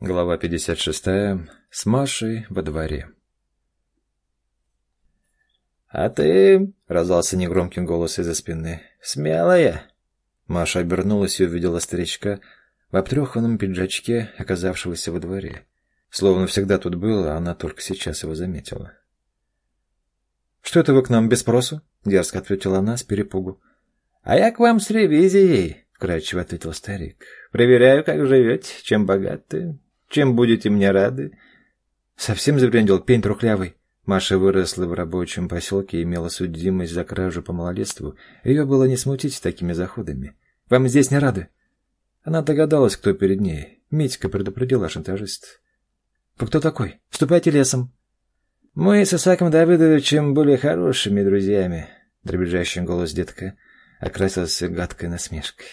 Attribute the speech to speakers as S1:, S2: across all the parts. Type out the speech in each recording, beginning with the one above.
S1: Глава 56. С Машей во дворе.
S2: «А ты...» — раздался негромкий голос из-за спины. «Смелая!»
S1: Маша обернулась и увидела старичка в обтреханном пиджачке, оказавшегося во дворе. Словно всегда тут был, а она только сейчас его заметила.
S2: «Что это вы к нам без спросу?» — дерзко ответила она с перепугу. «А я к вам с ревизией», — вкрадчиво ответил старик. «Проверяю, как живете, чем богаты, чем будете мне рады?
S1: Совсем забрендил пень трухлявый. Маша выросла в рабочем поселке и имела судимость за кражу по малолетству. Ее было не смутить такими заходами. Вам здесь не рады? Она догадалась, кто перед ней. Митька предупредила шантажист. Вы кто такой? Ступайте лесом.
S2: Мы с Исаком Давыдовичем были хорошими друзьями. Дребезжащий голос детка окрасился гадкой насмешкой.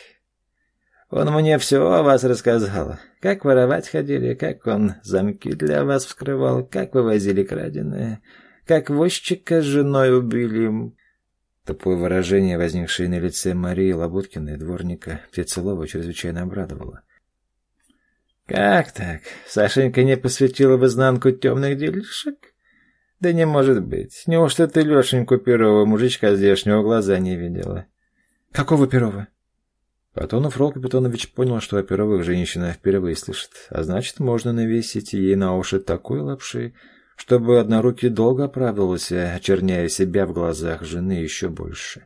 S2: Он мне все о вас рассказал. Как воровать ходили, как он замки для вас вскрывал, как вывозили краденое, как возчика с женой убили.
S1: Тупое выражение, возникшее на лице Марии Лабуткиной, дворника Птицелова, чрезвычайно обрадовало.
S2: «Как так? Сашенька не посвятила в изнанку темных делишек? Да не может быть. Неужто ты Лешеньку Перова, мужичка здешнего, глаза не видела?»
S1: «Какого Перова?» Потом Фрол Капитонович понял, что о Перовых женщина впервые слышит, а значит, можно навесить ей на уши такой лапши, чтобы однорукий долго оправдывался, очерняя себя в глазах жены еще больше.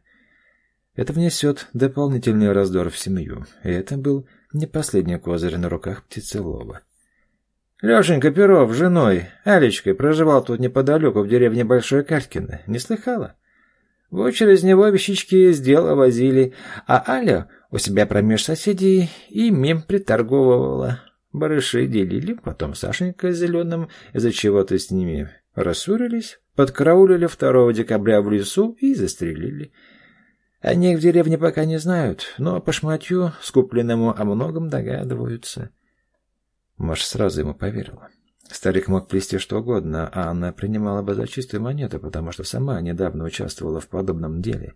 S1: Это внесет дополнительный раздор в семью, и это был не последний козырь на руках птицелова.
S2: Лешенька Перов с женой, Алечкой, проживал тут неподалеку в деревне Большое Калькино. Не слыхала? Вы через него вещички из дела возили, а Аля у себя промеж соседей и мим приторговывала. Барыши делили, потом Сашенька с Зеленым из-за чего-то с ними рассорились, подкараулили 2 декабря в лесу и застрелили. О них в деревне пока не знают, но по шматью, скупленному о многом догадываются.
S1: Маша сразу ему поверила. Старик мог плести что угодно, а она принимала бы за чистую монету, потому что сама недавно участвовала в подобном деле.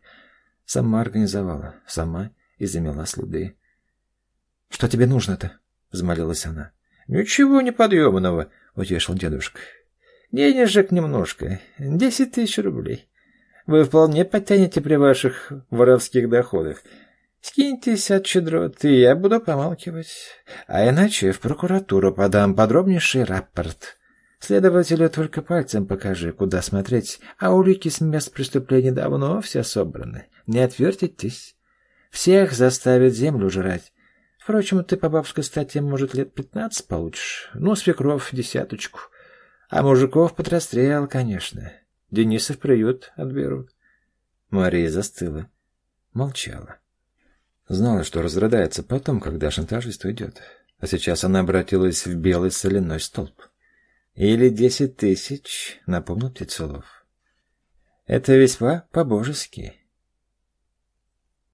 S1: Сама организовала, сама и замела следы. — Что тебе нужно-то? — взмолилась она.
S2: — Ничего неподъемного, — утешил дедушка. — Денежек немножко, десять тысяч рублей. Вы вполне потянете при ваших воровских доходах. Скиньтесь от щедрот, и я буду помалкивать. А иначе в прокуратуру подам подробнейший рапорт. Следователю только пальцем покажи, куда смотреть, а улики с мест преступления давно все собраны. Не отвертитесь. Всех заставят землю жрать. Впрочем, ты по бабской статье, может, лет пятнадцать получишь. Ну, свекров десяточку. А мужиков под расстрел, конечно. Денисов приют отберут.
S1: Мария застыла. Молчала. Знала, что разрыдается потом, когда шантажист уйдет. А сейчас она обратилась в белый соляной столб. «Или десять тысяч», — напомнил Птицелов. «Это весьма по-божески.